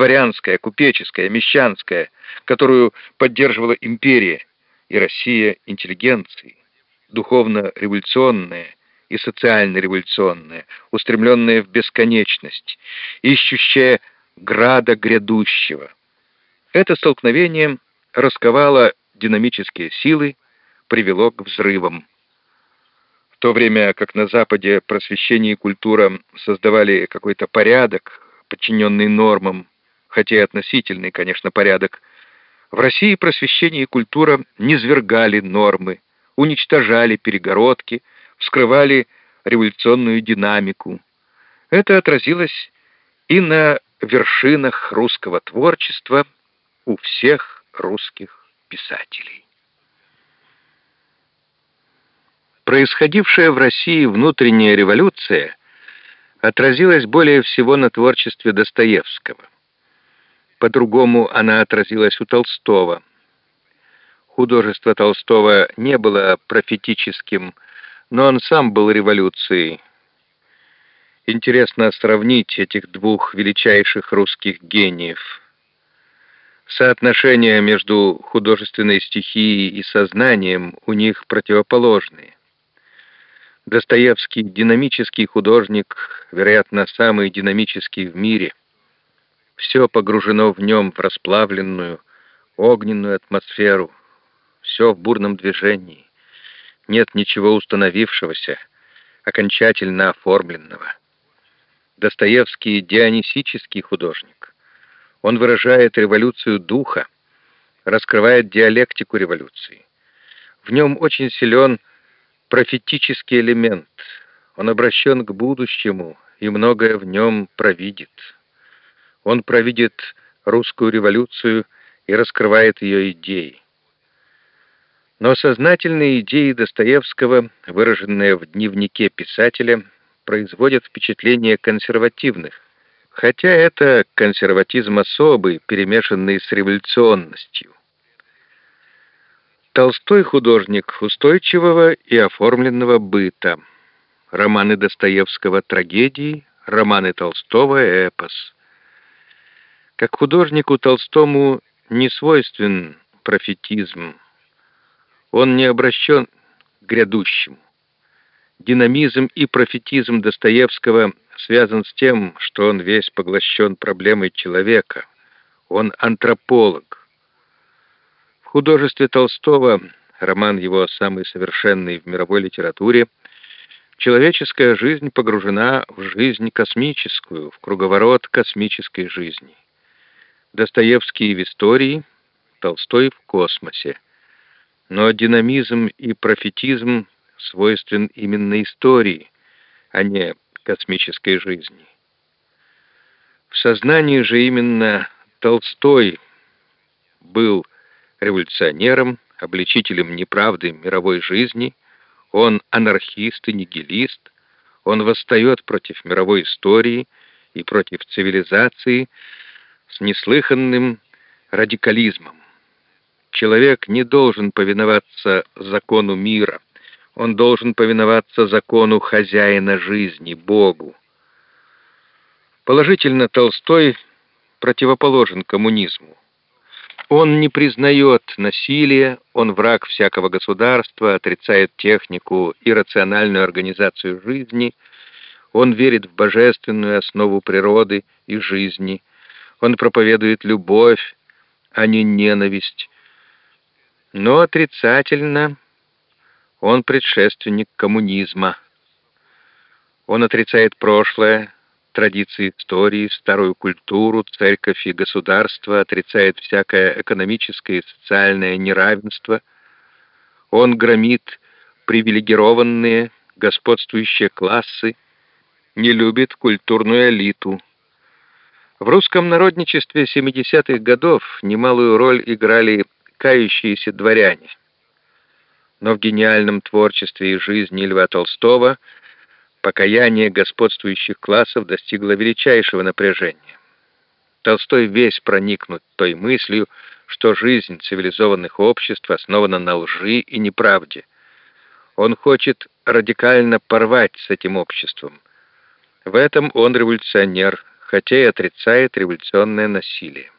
дворянская, купеческая, мещанская, которую поддерживала империя, и Россия интеллигенции, духовно-революционная и социально-революционная, устремленная в бесконечность, ищущая града грядущего. Это столкновение расковало динамические силы, привело к взрывам. В то время как на Западе просвещение и культура создавали какой-то порядок, подчиненный нормам, хотя и относительный, конечно, порядок, в России просвещение и культура низвергали нормы, уничтожали перегородки, вскрывали революционную динамику. Это отразилось и на вершинах русского творчества у всех русских писателей. Происходившая в России внутренняя революция отразилась более всего на творчестве Достоевского. По-другому она отразилась у Толстого. Художество Толстого не было профетическим, но он сам был революцией. Интересно сравнить этих двух величайших русских гениев. Соотношения между художественной стихией и сознанием у них противоположные. Достоевский — динамический художник, вероятно, самый динамический в мире. Все погружено в нем в расплавленную, огненную атмосферу, все в бурном движении. Нет ничего установившегося, окончательно оформленного. Достоевский — дионисический художник. Он выражает революцию духа, раскрывает диалектику революции. В нем очень силен профетический элемент. Он обращен к будущему, и многое в нем провидит. Он провидит русскую революцию и раскрывает ее идеи. Но сознательные идеи Достоевского, выраженные в дневнике писателя, производят впечатление консервативных, хотя это консерватизм особый, перемешанный с революционностью. Толстой художник устойчивого и оформленного быта. Романы Достоевского «Трагедии», романы Толстого «Эпос». Как художнику Толстому не свойствен профетизм. Он не обращен к грядущему. Динамизм и профетизм Достоевского связан с тем, что он весь поглощен проблемой человека. Он антрополог. В художестве Толстого, роман его самый совершенный в мировой литературе, человеческая жизнь погружена в жизнь космическую, в круговорот космической жизни. Достоевский в истории, Толстой в космосе. Но динамизм и профетизм свойствен именно истории, а не космической жизни. В сознании же именно Толстой был революционером, обличителем неправды мировой жизни, он анархист и нигилист, он восстает против мировой истории и против цивилизации, неслыханным радикализмом. Человек не должен повиноваться закону мира, он должен повиноваться закону хозяина жизни, Богу. Положительно Толстой противоположен коммунизму. Он не признает насилие, он враг всякого государства, отрицает технику и рациональную организацию жизни, он верит в божественную основу природы и жизни – он проповедует любовь, а не ненависть. Но отрицательно он предшественник коммунизма. Он отрицает прошлое, традиции истории, старую культуру, церковь и государство, отрицает всякое экономическое и социальное неравенство. Он громит привилегированные, господствующие классы, не любит культурную элиту, в русском народничестве 70-х годов немалую роль играли кающиеся дворяне. Но в гениальном творчестве и жизни Льва Толстого покаяние господствующих классов достигло величайшего напряжения. Толстой весь проникнут той мыслью, что жизнь цивилизованных обществ основана на лжи и неправде. Он хочет радикально порвать с этим обществом. В этом он революционер, хотя и отрицает революционное насилие.